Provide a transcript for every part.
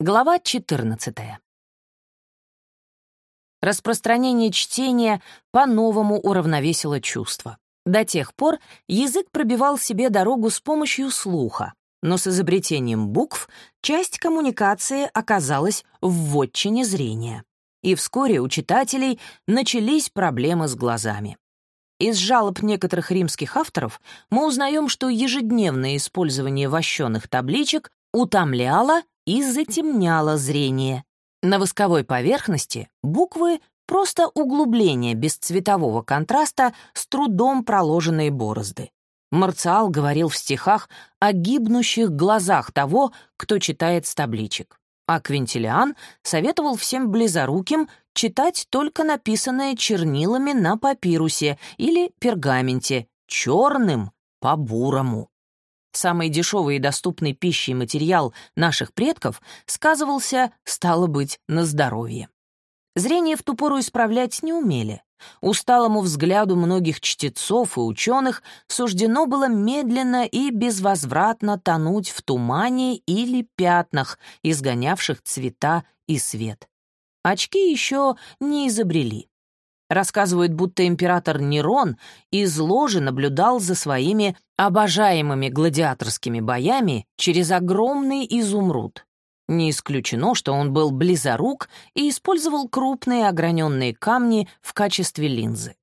Глава 14. Распространение чтения по-новому уравновесило чувства. До тех пор язык пробивал себе дорогу с помощью слуха, но с изобретением букв часть коммуникации оказалась в вотчине зрения. И вскоре у читателей начались проблемы с глазами. Из жалоб некоторых римских авторов мы узнаем, что ежедневное использование вощеных табличек утомляло и затемняло зрение. На восковой поверхности буквы — просто углубление без цветового контраста с трудом проложенные борозды. Марциал говорил в стихах о гибнущих глазах того, кто читает с табличек. А Квинтилиан советовал всем близоруким читать только написанное чернилами на папирусе или пергаменте, черным по бурому самый дешевый и доступный пищей материал наших предков, сказывался, стало быть, на здоровье. Зрение в ту пору исправлять не умели. Усталому взгляду многих чтецов и ученых суждено было медленно и безвозвратно тонуть в тумане или пятнах, изгонявших цвета и свет. Очки еще не изобрели. Рассказывают, будто император Нерон из ложи наблюдал за своими обожаемыми гладиаторскими боями через огромный изумруд. Не исключено, что он был близорук и использовал крупные ограненные камни в качестве линзы.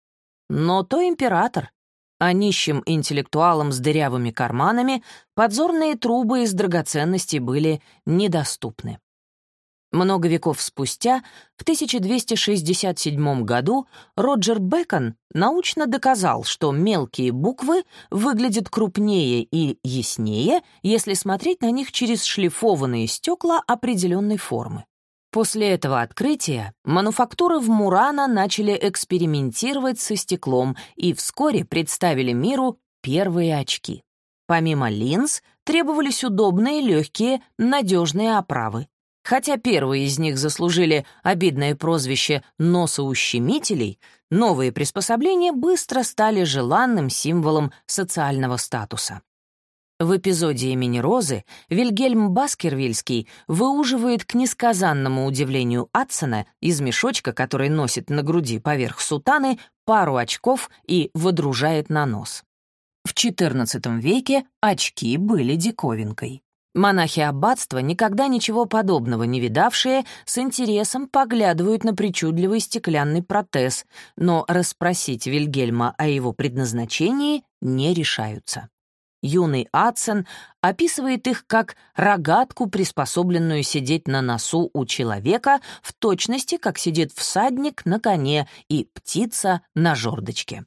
Но то император, а нищим интеллектуалам с дырявыми карманами подзорные трубы из драгоценностей были недоступны. Много веков спустя, в 1267 году, Роджер Бэкон научно доказал, что мелкие буквы выглядят крупнее и яснее, если смотреть на них через шлифованные стекла определенной формы. После этого открытия мануфактуры в Мурано начали экспериментировать со стеклом и вскоре представили миру первые очки. Помимо линз, требовались удобные, легкие, надежные оправы. Хотя первые из них заслужили обидное прозвище «носоущемителей», новые приспособления быстро стали желанным символом социального статуса. В эпизоде имени Розы Вильгельм Баскервильский выуживает к несказанному удивлению Атсона из мешочка, который носит на груди поверх сутаны, пару очков и водружает на нос. В XIV веке очки были диковинкой. Монахи аббатства, никогда ничего подобного не видавшие, с интересом поглядывают на причудливый стеклянный протез, но расспросить Вильгельма о его предназначении не решаются. Юный Адсен описывает их как рогатку, приспособленную сидеть на носу у человека, в точности, как сидит всадник на коне и птица на жердочке.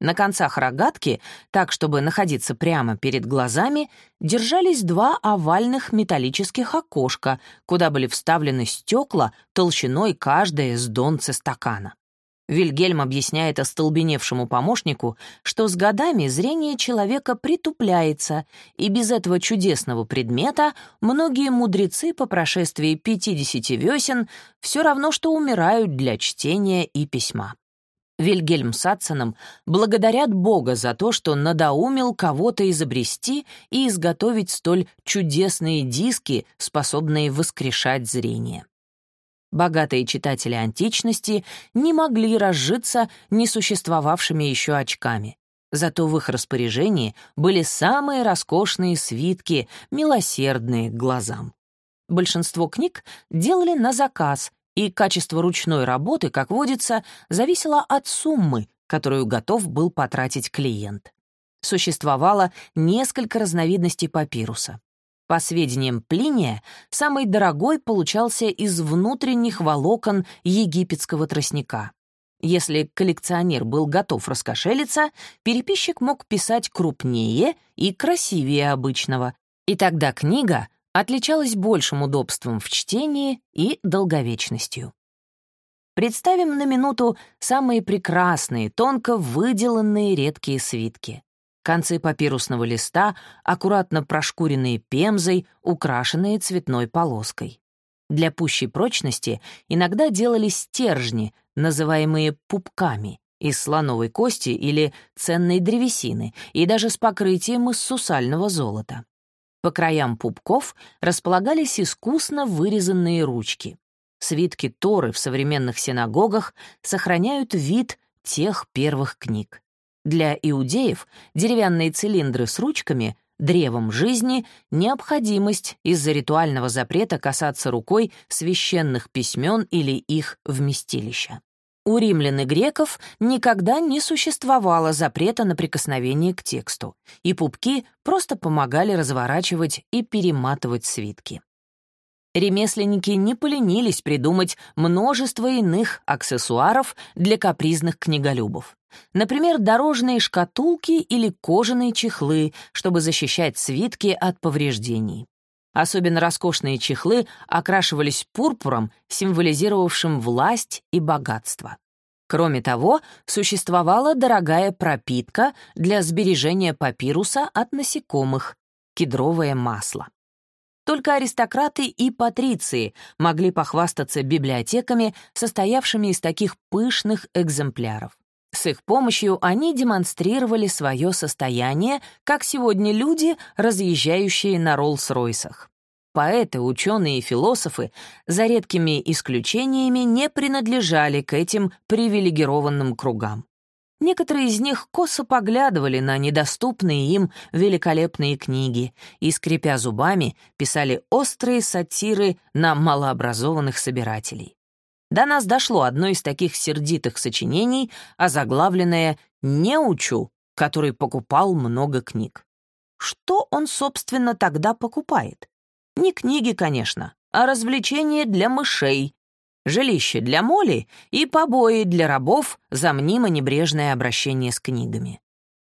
На концах рогатки, так чтобы находиться прямо перед глазами, держались два овальных металлических окошка, куда были вставлены стекла толщиной каждое с донце стакана. Вильгельм объясняет остолбеневшему помощнику, что с годами зрение человека притупляется, и без этого чудесного предмета многие мудрецы по прошествии 50 весен все равно, что умирают для чтения и письма. Вильгельм с благодарят Бога за то, что надоумил кого-то изобрести и изготовить столь чудесные диски, способные воскрешать зрение. Богатые читатели античности не могли разжиться несуществовавшими еще очками. Зато в их распоряжении были самые роскошные свитки, милосердные глазам. Большинство книг делали на заказ, и качество ручной работы, как водится, зависело от суммы, которую готов был потратить клиент. Существовало несколько разновидностей папируса. По сведениям Плиния, самый дорогой получался из внутренних волокон египетского тростника. Если коллекционер был готов раскошелиться, переписчик мог писать крупнее и красивее обычного, и тогда книга отличалась большим удобством в чтении и долговечностью. Представим на минуту самые прекрасные, тонко выделанные редкие свитки. Концы папирусного листа, аккуратно прошкуренные пемзой, украшенные цветной полоской. Для пущей прочности иногда делались стержни, называемые пупками, из слоновой кости или ценной древесины, и даже с покрытием из сусального золота. По краям пупков располагались искусно вырезанные ручки. Свитки Торы в современных синагогах сохраняют вид тех первых книг. Для иудеев деревянные цилиндры с ручками — древом жизни — необходимость из-за ритуального запрета касаться рукой священных письмен или их вместилища. У римлян и греков никогда не существовало запрета на прикосновение к тексту, и пупки просто помогали разворачивать и перематывать свитки. Ремесленники не поленились придумать множество иных аксессуаров для капризных книголюбов. Например, дорожные шкатулки или кожаные чехлы, чтобы защищать свитки от повреждений. Особенно роскошные чехлы окрашивались пурпуром, символизировавшим власть и богатство. Кроме того, существовала дорогая пропитка для сбережения папируса от насекомых — кедровое масло. Только аристократы и патриции могли похвастаться библиотеками, состоявшими из таких пышных экземпляров. С их помощью они демонстрировали свое состояние, как сегодня люди, разъезжающие на Роллс-Ройсах. Поэты, ученые и философы, за редкими исключениями, не принадлежали к этим привилегированным кругам. Некоторые из них косо поглядывали на недоступные им великолепные книги и, скрипя зубами, писали острые сатиры на малообразованных собирателей. До нас дошло одно из таких сердитых сочинений, озаглавленное «Не учу», который покупал много книг. Что он, собственно, тогда покупает? Не книги, конечно, а развлечения для мышей, жилище для моли и побои для рабов за мнимо небрежное обращение с книгами.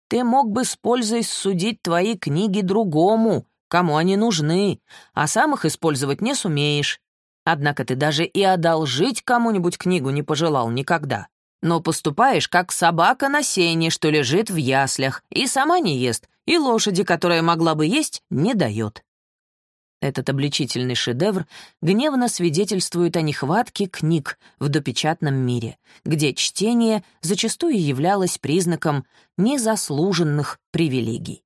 Ты мог бы с пользой судить твои книги другому, кому они нужны, а сам их использовать не сумеешь, Однако ты даже и одолжить кому-нибудь книгу не пожелал никогда. Но поступаешь, как собака на сене, что лежит в яслях, и сама не ест, и лошади, которая могла бы есть, не дает. Этот обличительный шедевр гневно свидетельствует о нехватке книг в допечатном мире, где чтение зачастую являлось признаком незаслуженных привилегий.